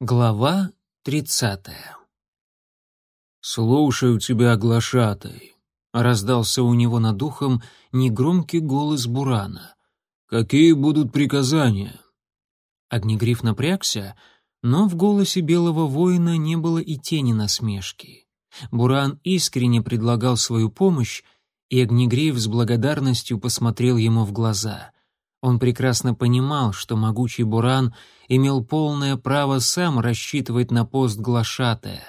Глава тридцатая «Слушаю тебя, глашатай», — раздался у него над ухом негромкий голос Бурана. «Какие будут приказания?» Огнегриф напрягся, но в голосе белого воина не было и тени насмешки. Буран искренне предлагал свою помощь, и Огнегриф с благодарностью посмотрел ему в глаза. Он прекрасно понимал, что могучий Буран имел полное право сам рассчитывать на пост глашатая,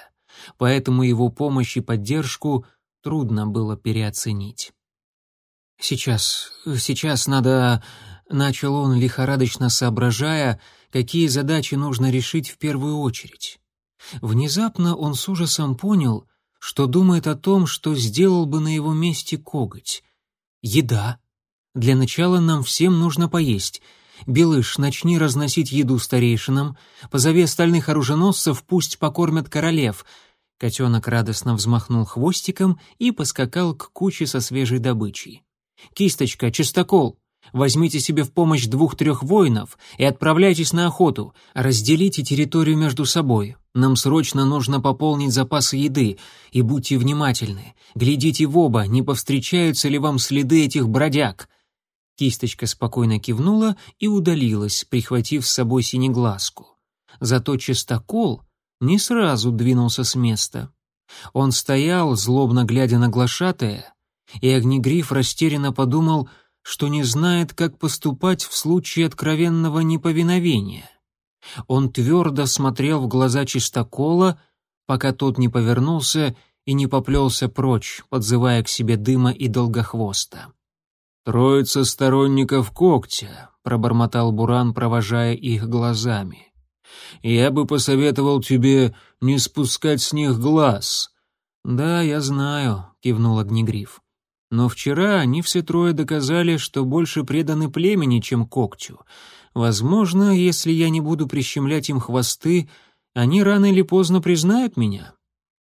поэтому его помощь и поддержку трудно было переоценить. «Сейчас, сейчас надо...» — начал он, лихорадочно соображая, какие задачи нужно решить в первую очередь. Внезапно он с ужасом понял, что думает о том, что сделал бы на его месте коготь. «Еда», для начала нам всем нужно поесть. Белыш, начни разносить еду старейшинам. Позови остальных оруженосцев, пусть покормят королев». Котенок радостно взмахнул хвостиком и поскакал к куче со свежей добычей. «Кисточка, чистокол, возьмите себе в помощь двух-трех воинов и отправляйтесь на охоту. Разделите территорию между собой. Нам срочно нужно пополнить запасы еды. И будьте внимательны. Глядите в оба, не повстречаются ли вам следы этих бродяг». Кисточка спокойно кивнула и удалилась, прихватив с собой синеглазку. Зато чистокол не сразу двинулся с места. Он стоял, злобно глядя на глашатая, и Огнегриф растерянно подумал, что не знает, как поступать в случае откровенного неповиновения. Он твердо смотрел в глаза чистокола, пока тот не повернулся и не поплелся прочь, подзывая к себе дыма и долгохвоста. «Троица сторонников когтя», — пробормотал Буран, провожая их глазами. «Я бы посоветовал тебе не спускать с них глаз». «Да, я знаю», — кивнул Огнегриф. «Но вчера они все трое доказали, что больше преданы племени, чем когтю. Возможно, если я не буду прищемлять им хвосты, они рано или поздно признают меня».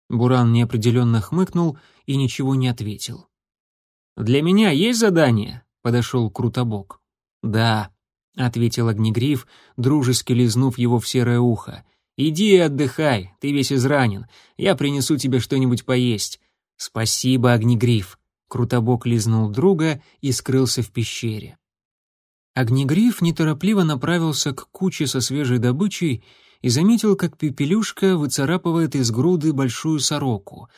Буран неопределенно хмыкнул и ничего не ответил. «Для меня есть задание?» — подошел Крутобок. «Да», — ответил Огнегриф, дружески лизнув его в серое ухо. «Иди и отдыхай, ты весь изранен. Я принесу тебе что-нибудь поесть». «Спасибо, Огнегриф», — Крутобок лизнул друга и скрылся в пещере. Огнегриф неторопливо направился к куче со свежей добычей и заметил, как Пепелюшка выцарапывает из груды большую сороку.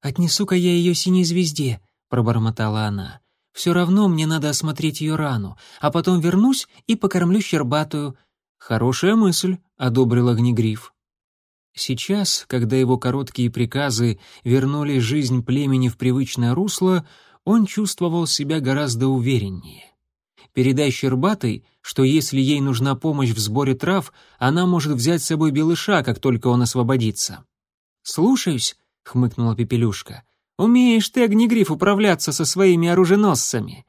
«Отнесу-ка я ее синей звезде», пробормотала она. «Все равно мне надо осмотреть ее рану, а потом вернусь и покормлю щербатую». «Хорошая мысль», — одобрил Огнегриф. Сейчас, когда его короткие приказы вернули жизнь племени в привычное русло, он чувствовал себя гораздо увереннее. Передай Щербатой, что если ей нужна помощь в сборе трав, она может взять с собой Белыша, как только он освободится. «Слушаюсь», — хмыкнула Пепелюшка. Умеешь ты, огнегриф, управляться со своими оруженосцами!»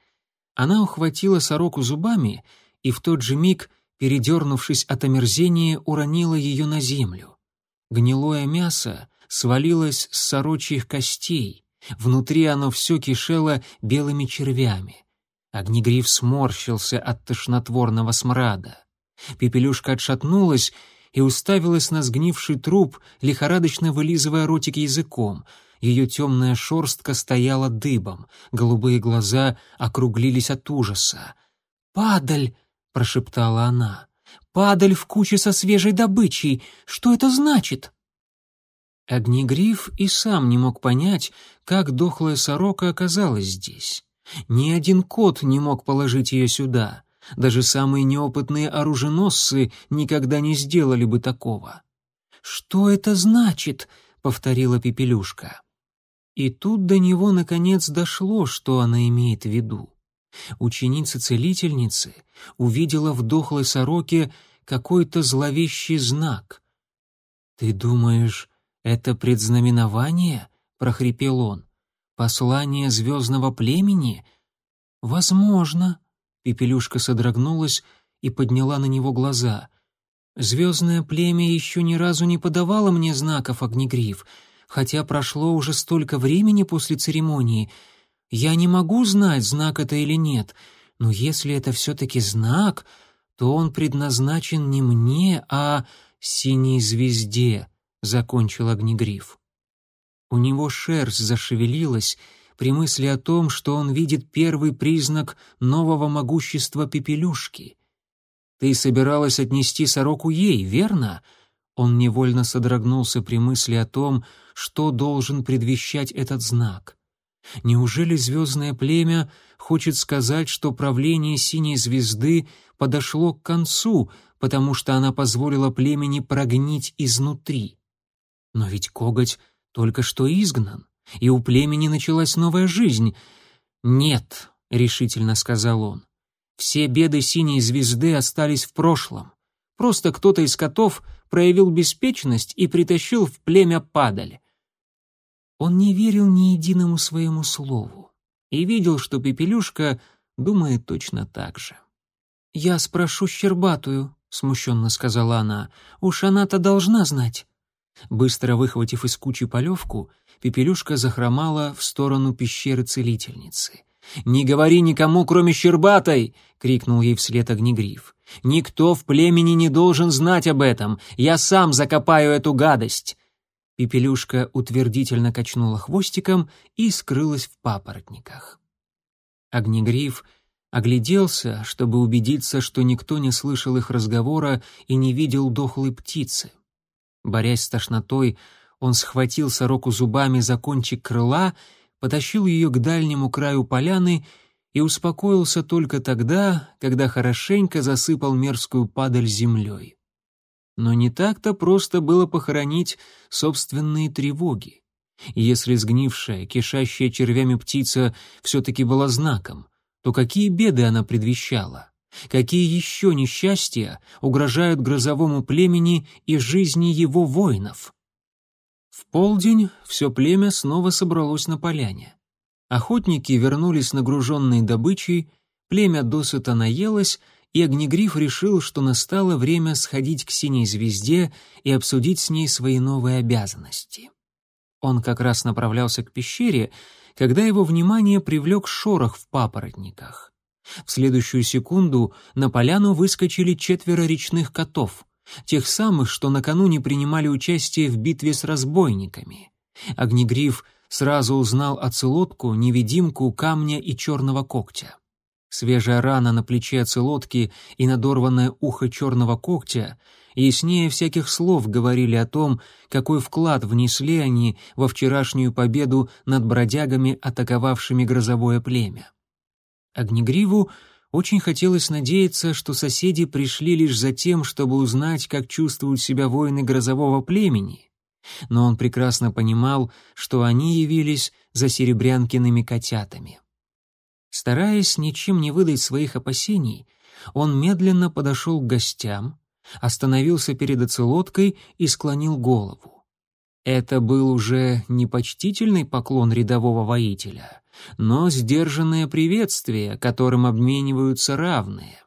Она ухватила сороку зубами и в тот же миг, передернувшись от омерзения, уронила ее на землю. Гнилое мясо свалилось с сорочьих костей, внутри оно все кишело белыми червями. Огнегриф сморщился от тошнотворного смрада. Пепелюшка отшатнулась и уставилась на сгнивший труп, лихорадочно вылизывая ротик языком — ее темная шерстка стояла дыбом, голубые глаза округлились от ужаса. «Падаль!» — прошептала она. «Падаль в куче со свежей добычей! Что это значит?» Огнегриф и сам не мог понять, как дохлая сорока оказалась здесь. Ни один кот не мог положить ее сюда. Даже самые неопытные оруженосцы никогда не сделали бы такого. «Что это значит?» — повторила Пепелюшка. И тут до него наконец дошло, что она имеет в виду. Ученица-целительницы увидела в дохлой сороке какой-то зловещий знак. «Ты думаешь, это предзнаменование?» — прохрипел он. «Послание звездного племени?» «Возможно», — Пепелюшка содрогнулась и подняла на него глаза. «Звездное племя еще ни разу не подавало мне знаков, Огнегриф хотя прошло уже столько времени после церемонии. Я не могу знать, знак это или нет, но если это все-таки знак, то он предназначен не мне, а синей звезде», — закончил Огнегриф. У него шерсть зашевелилась при мысли о том, что он видит первый признак нового могущества Пепелюшки. «Ты собиралась отнести сороку ей, верно?» Он невольно содрогнулся при мысли о том, что должен предвещать этот знак. Неужели звездное племя хочет сказать, что правление синей звезды подошло к концу, потому что она позволила племени прогнить изнутри? Но ведь коготь только что изгнан, и у племени началась новая жизнь. «Нет», — решительно сказал он, — «все беды синей звезды остались в прошлом. Просто кто-то из котов проявил беспечность и притащил в племя падаль. Он не верил ни единому своему слову и видел, что Пепелюшка думает точно так же. «Я спрошу Щербатую», — смущенно сказала она. «Уж она-то должна знать». Быстро выхватив из кучи полевку, Пепелюшка захромала в сторону пещеры целительницы. «Не говори никому, кроме Щербатой!» — крикнул ей вслед Огнегриф. «Никто в племени не должен знать об этом! Я сам закопаю эту гадость!» Пепелюшка утвердительно качнула хвостиком и скрылась в папоротниках. Огнегриф огляделся, чтобы убедиться, что никто не слышал их разговора и не видел дохлой птицы. Борясь с тошнотой, он схватил сороку зубами за кончик крыла, потащил ее к дальнему краю поляны и успокоился только тогда, когда хорошенько засыпал мерзкую падаль землей. Но не так-то просто было похоронить собственные тревоги. Если сгнившая, кишащая червями птица все-таки была знаком, то какие беды она предвещала? Какие еще несчастья угрожают грозовому племени и жизни его воинов? В полдень все племя снова собралось на поляне. Охотники вернулись нагруженной добычей, племя досыта наелось, и Огнегриф решил, что настало время сходить к синей звезде и обсудить с ней свои новые обязанности. Он как раз направлялся к пещере, когда его внимание привлек шорох в папоротниках. В следующую секунду на поляну выскочили четверо речных котов, тех самых, что накануне принимали участие в битве с разбойниками. Огнегриф сразу узнал оцелотку, невидимку, камня и черного когтя. Свежая рана на плече оцелотки и надорванное ухо черного когтя яснее всяких слов говорили о том, какой вклад внесли они во вчерашнюю победу над бродягами, атаковавшими грозовое племя. Огнегриву очень хотелось надеяться, что соседи пришли лишь за тем, чтобы узнать, как чувствуют себя воины грозового племени, но он прекрасно понимал, что они явились за серебрянкиными котятами. Стараясь ничем не выдать своих опасений, он медленно подошел к гостям, остановился перед оцелоткой и склонил голову. Это был уже не почтительный поклон рядового воителя, но сдержанное приветствие, которым обмениваются равные.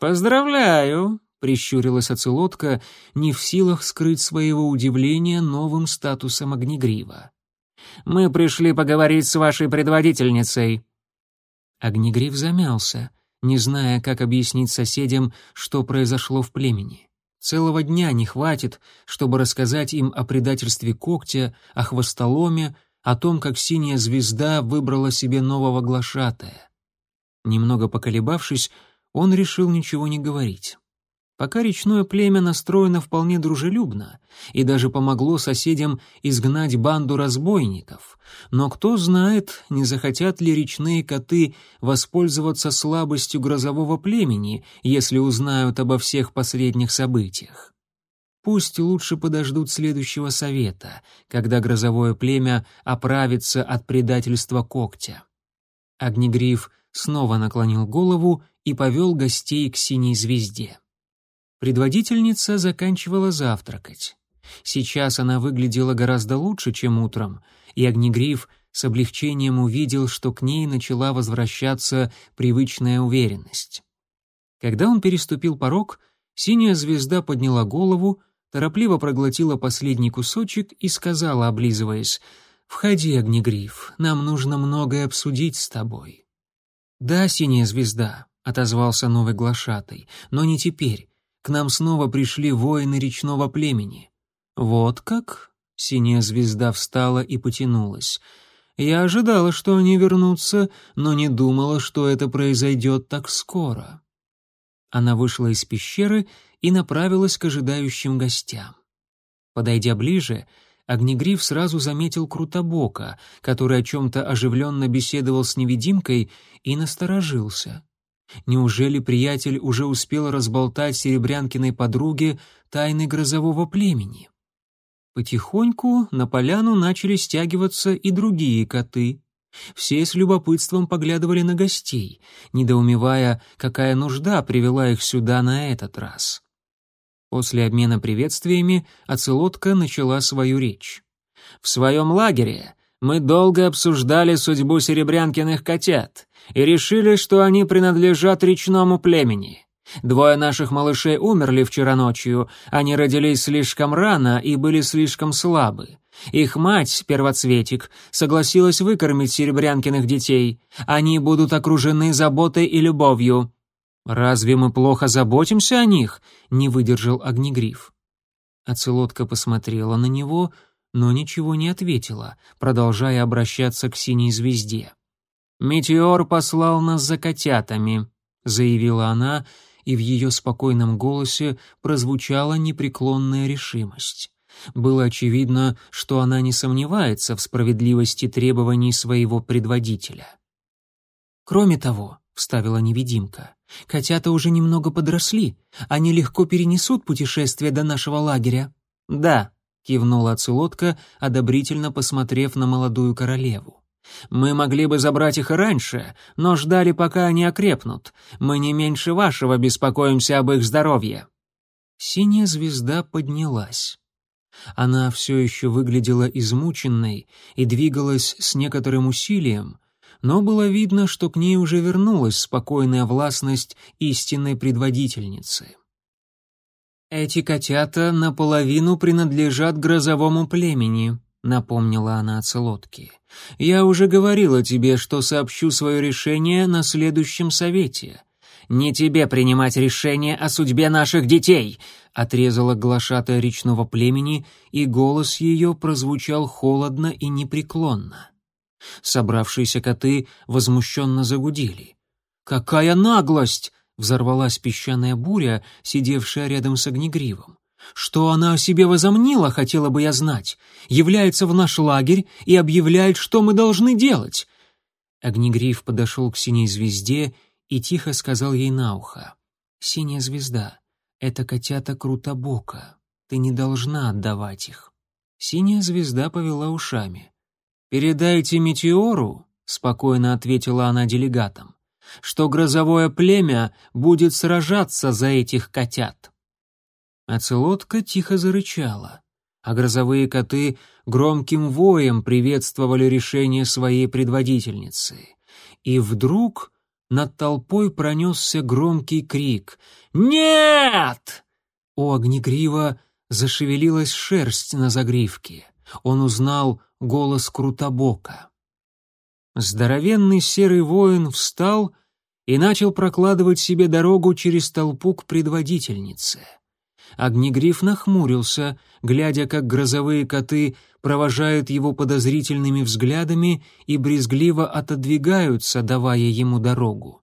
«Поздравляю!» — прищурилась оцелотка, не в силах скрыть своего удивления новым статусом огнегрива. «Мы пришли поговорить с вашей предводительницей», Огнегриф замялся, не зная, как объяснить соседям, что произошло в племени. Целого дня не хватит, чтобы рассказать им о предательстве когтя, о хвостоломе, о том, как синяя звезда выбрала себе нового глашатая. Немного поколебавшись, он решил ничего не говорить. Пока речное племя настроено вполне дружелюбно и даже помогло соседям изгнать банду разбойников. Но кто знает, не захотят ли речные коты воспользоваться слабостью грозового племени, если узнают обо всех последних событиях. Пусть лучше подождут следующего совета, когда грозовое племя оправится от предательства когтя. Огнегриф снова наклонил голову и повел гостей к синей звезде. Предводительница заканчивала завтракать. Сейчас она выглядела гораздо лучше, чем утром, и Огнегриф с облегчением увидел, что к ней начала возвращаться привычная уверенность. Когда он переступил порог, синяя звезда подняла голову, торопливо проглотила последний кусочек и сказала, облизываясь, «Входи, Огнегриф, нам нужно многое обсудить с тобой». «Да, синяя звезда», — отозвался новый глашатай, — «но не теперь. К нам снова пришли воины речного племени». «Вот как?» — синяя звезда встала и потянулась. «Я ожидала, что они вернутся, но не думала, что это произойдет так скоро». Она вышла из пещеры и направилась к ожидающим гостям. Подойдя ближе, Огнегриф сразу заметил Крутобока, который о чем-то оживленно беседовал с невидимкой, и насторожился. Неужели приятель уже успел разболтать серебрянкиной подруге тайны грозового племени? Потихоньку на поляну начали стягиваться и другие коты. Все с любопытством поглядывали на гостей, недоумевая, какая нужда привела их сюда на этот раз. После обмена приветствиями оцелотка начала свою речь. «В своем лагере мы долго обсуждали судьбу серебрянкиных котят и решили, что они принадлежат речному племени. Двое наших малышей умерли вчера ночью, они родились слишком рано и были слишком слабы. Их мать, первоцветик, согласилась выкормить серебрянкиных детей. Они будут окружены заботой и любовью. «Разве мы плохо заботимся о них?» — не выдержал Огнегриф. Оцелотка посмотрела на него, но ничего не ответила, продолжая обращаться к синей звезде. «Метеор послал нас за котятами», — заявила она, и в ее спокойном голосе прозвучала непреклонная решимость. Было очевидно, что она не сомневается в справедливости требований своего предводителя. «Кроме того», — вставила невидимка, Котята уже немного подросли. Они легко перенесут путешествие до нашего лагеря». «Да», — кивнула Ацелотка, одобрительно посмотрев на молодую королеву. «Мы могли бы забрать их раньше, но ждали, пока они окрепнут. Мы не меньше вашего беспокоимся об их здоровье». Синяя звезда поднялась. Она все еще выглядела измученной и двигалась с некоторым усилием, но было видно, что к ней уже вернулась спокойная властность истинной предводительницы. «Эти котята наполовину принадлежат грозовому племени», — напомнила она Ацелотке. «Я уже говорила тебе, что сообщу свое решение на следующем совете». «Не тебе принимать решение о судьбе наших детей!» — отрезала глашатая речного племени, и голос ее прозвучал холодно и непреклонно. Собравшиеся коты возмущенно загудели. «Какая наглость!» — взорвалась песчаная буря, сидевшая рядом с огнегривом. «Что она о себе возомнила, хотела бы я знать. Является в наш лагерь и объявляет, что мы должны делать». Огнегриф подошел к синей звезде и тихо сказал ей на ухо. «Синяя звезда — это котята Крутобока. Ты не должна отдавать их». Синяя звезда повела ушами. «Передайте Метеору», — спокойно ответила она делегатам, «что грозовое племя будет сражаться за этих котят». Оцелотка тихо зарычала, а грозовые коты громким воем приветствовали решение своей предводительницы. И вдруг над толпой пронесся громкий крик «Нет!» У огнегрива зашевелилась шерсть на загривке. Он узнал голос Крутобока. Здоровенный серый воин встал и начал прокладывать себе дорогу через толпу к предводительнице. Огнегриф нахмурился, глядя, как грозовые коты провожают его подозрительными взглядами и брезгливо отодвигаются, давая ему дорогу.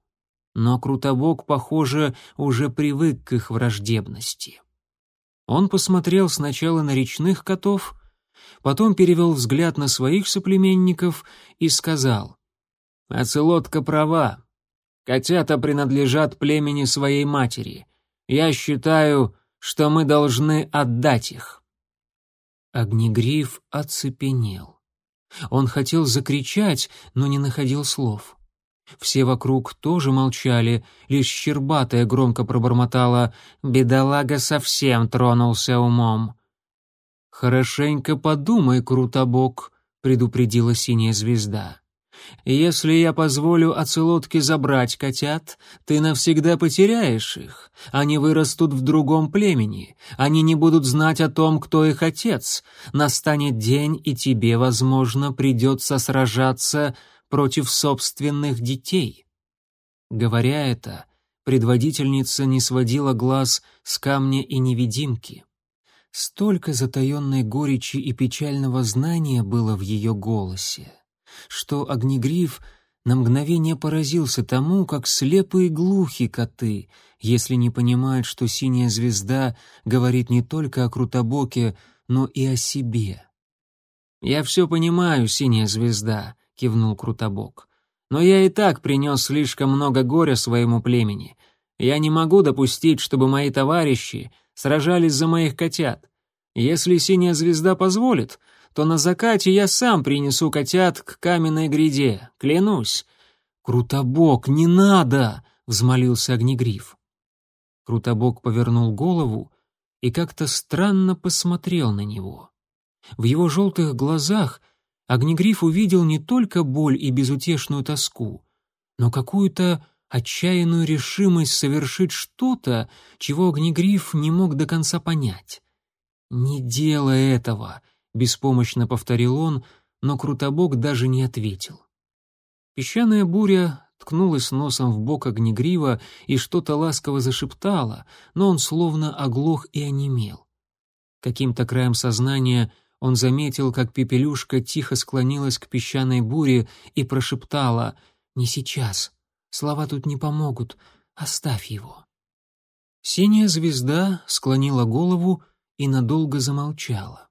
Но Крутобок, похоже, уже привык к их враждебности. Он посмотрел сначала на речных котов, потом перевел взгляд на своих соплеменников и сказал, «Оцелотка права. Котята принадлежат племени своей матери. Я считаю, что мы должны отдать их». Огнегриф оцепенел. Он хотел закричать, но не находил слов. Все вокруг тоже молчали, лишь Щербатая громко пробормотала «Бедолага совсем тронулся умом». «Хорошенько подумай, Крутобок», — предупредила синяя звезда. «Если я позволю оцелотке забрать котят, ты навсегда потеряешь их. Они вырастут в другом племени. Они не будут знать о том, кто их отец. Настанет день, и тебе, возможно, придется сражаться против собственных детей». Говоря это, Предводительница не сводила глаз с камня и невидимки. Столько затаенной горечи и печального знания было в ее голосе, что Огнегриф на мгновение поразился тому, как слепые и глухи коты, если не понимают, что синяя звезда говорит не только о Крутобоке, но и о себе. «Я все понимаю, синяя звезда», — кивнул Крутобок. «Но я и так принес слишком много горя своему племени. Я не могу допустить, чтобы мои товарищи сражались за моих котят. Если синяя звезда позволит, то на закате я сам принесу котят к каменной гряде, клянусь». «Крутобок, не надо!» — взмолился Огнегриф. Крутобок повернул голову и как-то странно посмотрел на него. В его желтых глазах Огнегриф увидел не только боль и безутешную тоску, но какую-то отчаянную решимость совершить что-то, чего Огнегриф не мог до конца понять. «Не делай этого», — беспомощно повторил он, но Крутобок даже не ответил. Песчаная буря ткнулась носом в бок Огнегрива и что-то ласково зашептала, но он словно оглох и онемел. Каким-то краем сознания — он заметил, как Пепелюшка тихо склонилась к песчаной буре и прошептала «Не сейчас. Слова тут не помогут. Оставь его». Синяя звезда склонила голову и надолго замолчала.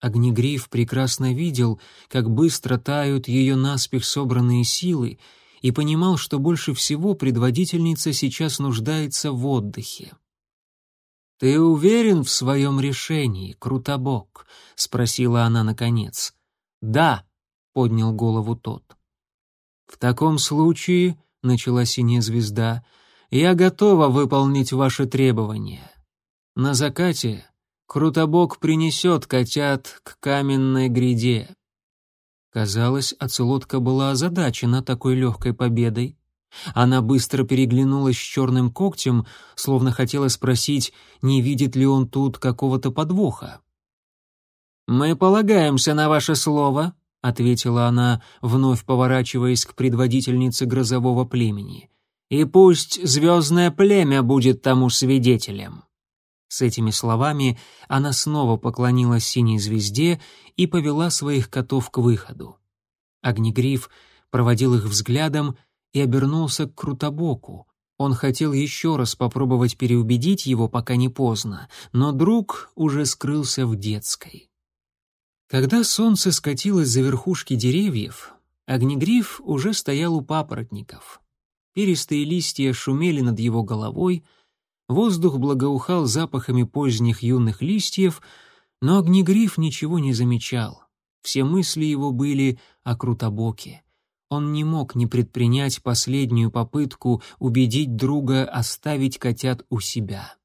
Огнегриф прекрасно видел, как быстро тают ее наспех собранные силы, и понимал, что больше всего предводительница сейчас нуждается в отдыхе. «Ты уверен в своем решении, Крутобок?» — спросила она наконец. «Да», — поднял голову тот. «В таком случае», — начала синяя звезда, — «я готова выполнить ваши требования. На закате Крутобок принесет котят к каменной гряде». Казалось, оцелотка была озадачена такой легкой победой. Она быстро переглянулась с черным когтем, словно хотела спросить, не видит ли он тут какого-то подвоха. «Мы полагаемся на ваше слово», — ответила она, вновь поворачиваясь к предводительнице грозового племени. «И пусть звездное племя будет тому свидетелем». С этими словами она снова поклонилась синей звезде и повела своих котов к выходу. Огнегриф проводил их взглядом и обернулся к Крутобоку. Он хотел еще раз попробовать переубедить его, пока не поздно, но друг уже скрылся в детской. Когда солнце скатилось за верхушки деревьев, Огнегриф уже стоял у папоротников. Перистые листья шумели над его головой, воздух благоухал запахами поздних юных листьев, но Огнегриф ничего не замечал. Все мысли его были о Крутобоке. Он не мог не предпринять последнюю попытку убедить друга оставить котят у себя.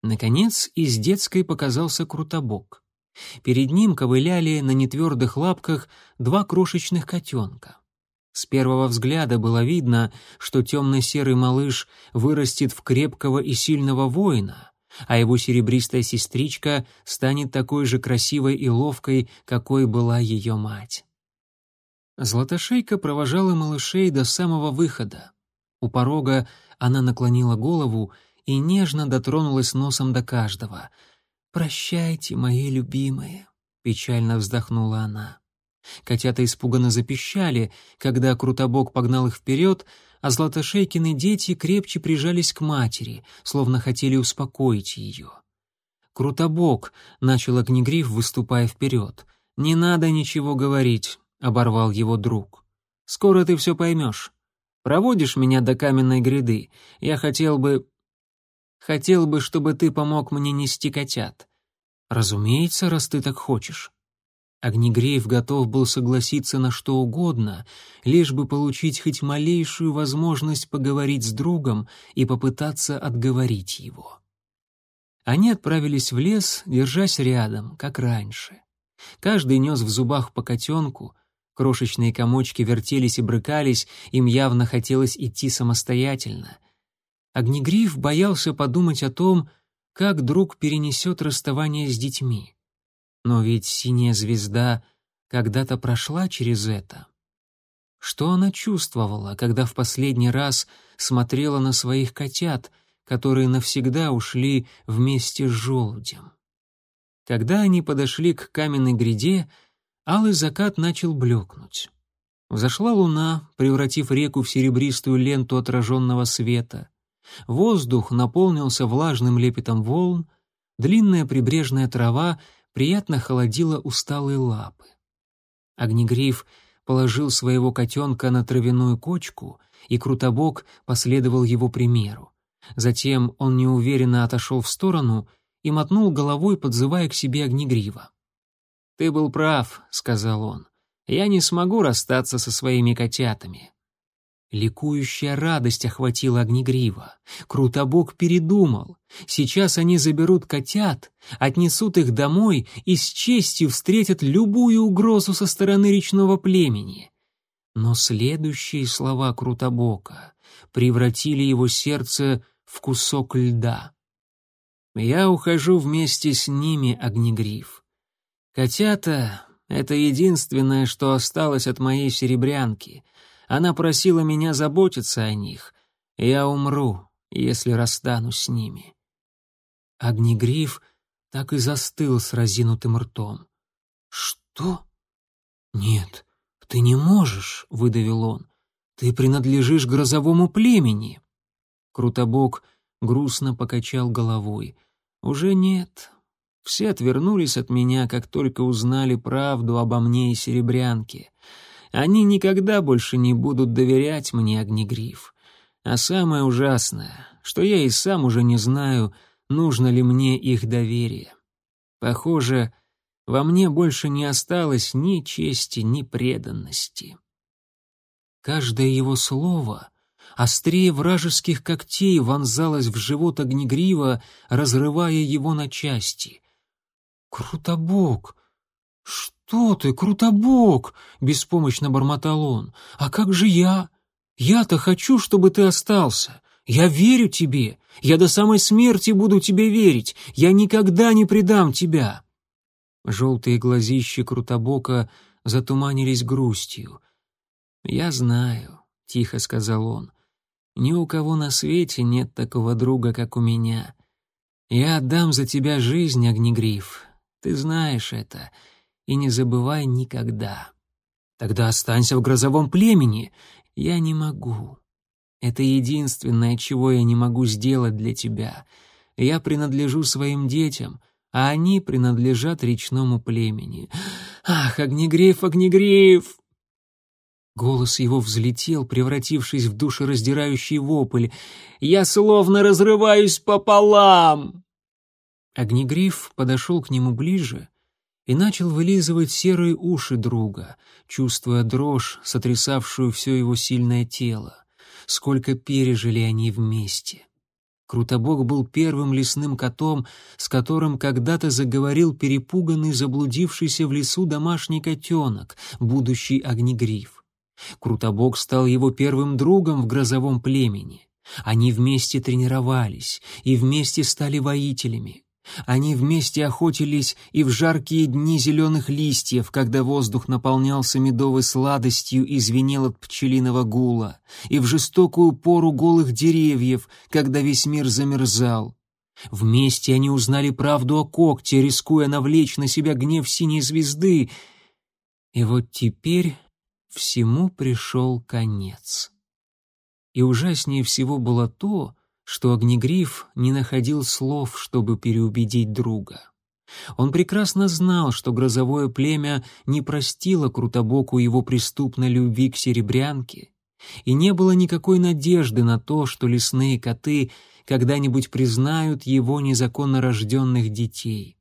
Наконец, из детской показался Крутобок. Перед ним ковыляли на нетвердых лапках два крошечных котенка. С первого взгляда было видно, что темно-серый малыш вырастет в крепкого и сильного воина, а его серебристая сестричка станет такой же красивой и ловкой, какой была ее мать. Златошейка провожала малышей до самого выхода. У порога она наклонила голову и нежно дотронулась носом до каждого. «Прощайте, мои любимые», — печально вздохнула она. Котята испуганно запищали, когда Крутобок погнал их вперед, а Златошейкины дети крепче прижались к матери, словно хотели успокоить ее. «Крутобок», — начал Огнегриф, выступая вперед, — «не надо ничего говорить, оборвал его друг. «Скоро ты все поймешь. Проводишь меня до каменной гряды. Я хотел бы... Хотел бы, чтобы ты помог мне нести котят. Разумеется, раз ты так хочешь». Огнегреев готов был согласиться на что угодно, лишь бы получить хоть малейшую возможность поговорить с другом и попытаться отговорить его. Они отправились в лес, держась рядом, как раньше. Каждый нес в зубах по котенку, Крошечные комочки вертелись и брыкались, им явно хотелось идти самостоятельно. Огнегриф боялся подумать о том, как друг перенесет расставание с детьми. Но ведь синяя звезда когда-то прошла через это. Что она чувствовала, когда в последний раз смотрела на своих котят, которые навсегда ушли вместе с желудем? Когда они подошли к каменной гряде, алый закат начал блекнуть. Взошла луна, превратив реку в серебристую ленту отраженного света. Воздух наполнился влажным лепетом волн, длинная прибрежная трава приятно холодила усталые лапы. Огнегриф положил своего котенка на травяную кочку, и Крутобок последовал его примеру. Затем он неуверенно отошел в сторону и мотнул головой, подзывая к себе Огнегрива. «Ты был прав», — сказал он. «Я не смогу расстаться со своими котятами. Ликующая радость охватила Огнегрива. Крутобок передумал. Сейчас они заберут котят, отнесут их домой и с честью встретят любую угрозу со стороны речного племени. Но следующие слова Крутобока превратили его сердце в кусок льда. «Я ухожу вместе с ними, Огнегрив. Котята — это единственное, что осталось от моей серебрянки» Она просила меня заботиться о них. Я умру, если расстанусь с ними. Огнегриф так и застыл с разинутым ртом. «Что? Нет, ты не можешь», — выдавил он. «Ты принадлежишь грозовому племени». Крутобок грустно покачал головой. «Уже нет. Все отвернулись от меня, как только узнали правду обо мне и Серебрянке. Они никогда больше не будут доверять мне, Огнегриф. А самое ужасное, что я и сам уже не знаю, нужно ли мне их доверие. Похоже, во мне больше не осталось ни чести, ни преданности. Каждое его слово острее вражеских когтей вонзалось в живот Огнегрива, разрывая его на части. «Крутобок! Что?» «Что ты, Крутобок!» — беспомощно бормотал он. «А как же я? Я-то хочу, чтобы ты остался. Я верю тебе. Я до самой смерти буду тебе верить. Я никогда не предам тебя». Желтые глазищи Крутобока затуманились грустью. «Я знаю», — тихо сказал он. «Ни у кого на свете нет такого друга, как у меня. Я отдам за тебя жизнь, Огнегриф. Ты знаешь это и не забывай никогда. Тогда останься в грозовом племени. Я не могу. Это единственное, чего я не могу сделать для тебя. Я принадлежу своим детям, а они принадлежат речному племени. Ах, огнегриф, огнегриф! Голос его взлетел, превратившись в душераздирающий вопль. «Я словно разрываюсь пополам!» Огнегриф подошел к нему ближе и начал вылизывать серые уши друга, чувствуя дрожь, сотрясавшую все его сильное тело. Сколько пережили они вместе. Крутобок был первым лесным котом, с которым когда-то заговорил перепуганный, заблудившийся в лесу домашний котенок, будущий огнегриф. Крутобок стал его первым другом в грозовом племени. Они вместе тренировались и вместе стали воителями. Они вместе охотились и в жаркие дни зеленых листьев, когда воздух наполнялся медовой сладостью и звенел от пчелиного гула, и в жестокую пору голых деревьев, когда весь мир замерзал. Вместе они узнали правду о когте, рискуя навлечь на себя гнев синей звезды. И вот теперь всему пришел конец. И ужаснее всего было то, что Огнегриф не находил слов, чтобы переубедить друга. Он прекрасно знал, что грозовое племя не простило Крутобоку его преступной любви к серебрянке, и не было никакой надежды на то, что лесные коты когда-нибудь признают его незаконно рожденных детей.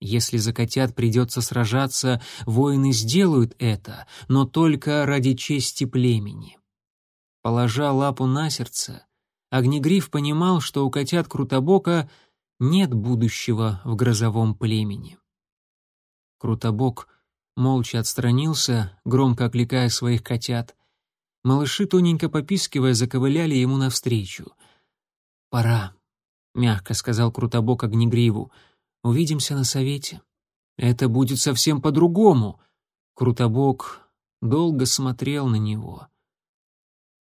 Если за котят придется сражаться, воины сделают это, но только ради чести племени. Положа лапу на сердце, Огнегриф понимал, что у котят Крутобока нет будущего в грозовом племени. Крутобок молча отстранился, громко окликая своих котят. Малыши, тоненько попискивая, заковыляли ему навстречу. «Пора», — мягко сказал Крутобок Огнегриву. «Увидимся на совете». «Это будет совсем по-другому». Крутобок долго смотрел на него.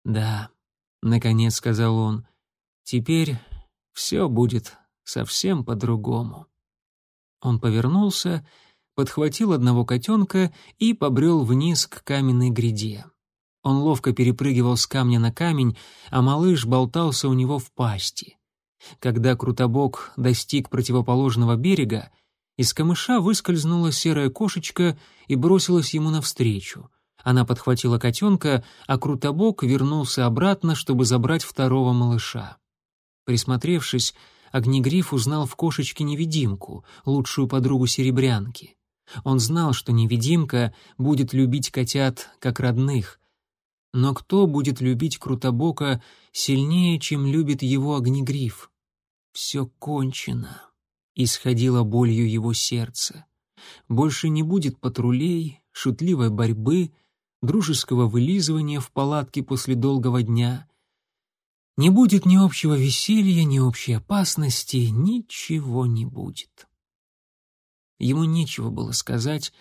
«Да», — наконец сказал он, — «теперь все будет совсем по-другому». Он повернулся, подхватил одного котенка и побрел вниз к каменной гряде. Он ловко перепрыгивал с камня на камень, а малыш болтался у него в пасти. Когда Крутобок достиг противоположного берега, из камыша выскользнула серая кошечка и бросилась ему навстречу. Она подхватила котенка, а Крутобок вернулся обратно, чтобы забрать второго малыша. Присмотревшись, Огнегриф узнал в кошечке невидимку, лучшую подругу серебрянки. Он знал, что невидимка будет любить котят как родных. Но кто будет любить Крутобока сильнее, чем любит его Огнегриф? Все кончено. Исходило болью его сердце. Больше не будет патрулей, шутливой борьбы, дружеского вылизывания в палатке после долгого дня. Не будет ни общего веселья, ни общей опасности, ничего не будет. Ему нечего было сказать,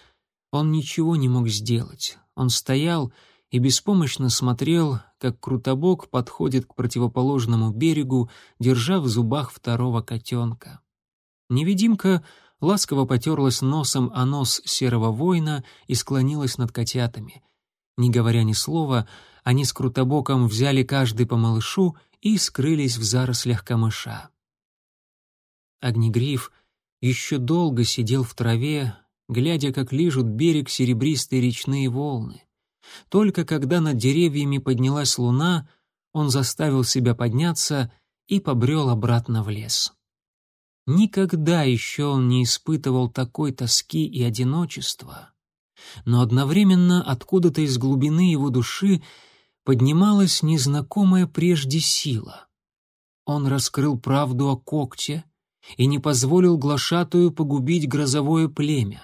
он ничего не мог сделать. Он стоял и беспомощно смотрел, как Крутобок подходит к противоположному берегу, держа в зубах второго котенка. Невидимка ласково потерлась носом о нос серого воина и склонилась над котятами. Не говоря ни слова, они с Крутобоком взяли каждый по малышу и скрылись в зарослях камыша. Огнегриф еще долго сидел в траве, глядя, как лижут берег серебристые речные волны. Только когда над деревьями поднялась луна, он заставил себя подняться и побрел обратно в лес. Никогда еще он не испытывал такой тоски и одиночества, но одновременно откуда-то из глубины его души поднималась незнакомая прежде сила. Он раскрыл правду о когте и не позволил глашатую погубить грозовое племя.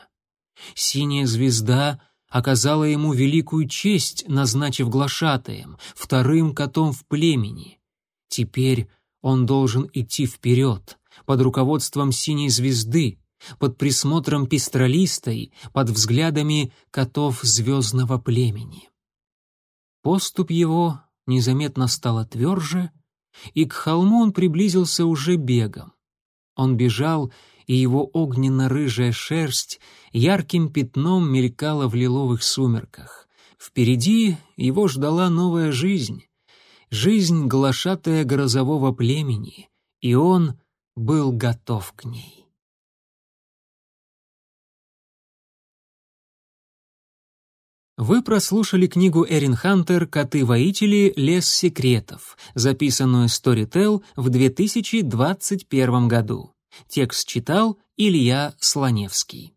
Синяя звезда оказала ему великую честь, назначив глашатаем, вторым котом в племени. Теперь он должен идти вперед, под руководством синей звезды, под присмотром пестролистой, под взглядами котов звездного племени. Поступ его незаметно стало тверже, и к холму он приблизился уже бегом. Он бежал, и его огненно-рыжая шерсть ярким пятном мелькала в лиловых сумерках. Впереди его ждала новая жизнь, жизнь глашатая грозового племени, и он был готов к ней. Вы прослушали книгу Эрин Хантер «Коты-воители. Лес секретов», записанную Storytel в 2021 году. Текст читал Илья Слоневский.